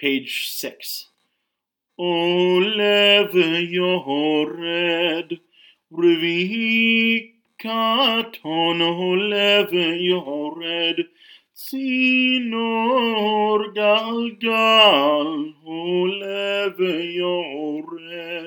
page six. Oleve yored, revikaton oleve yored, sinor galgal oleve yored.